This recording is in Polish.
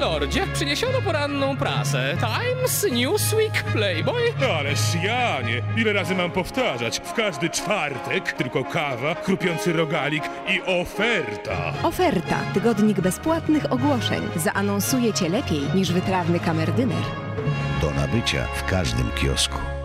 Lordzie, przyniesiono poranną prasę. Times, Newsweek, Playboy. Ależ Janie, ile razy mam powtarzać? W każdy czwartek tylko kawa, chrupiący rogalik i oferta. Oferta. Tygodnik bezpłatnych ogłoszeń. Zaanonsuje cię lepiej niż wytrawny kamerdyner. Do nabycia w każdym kiosku.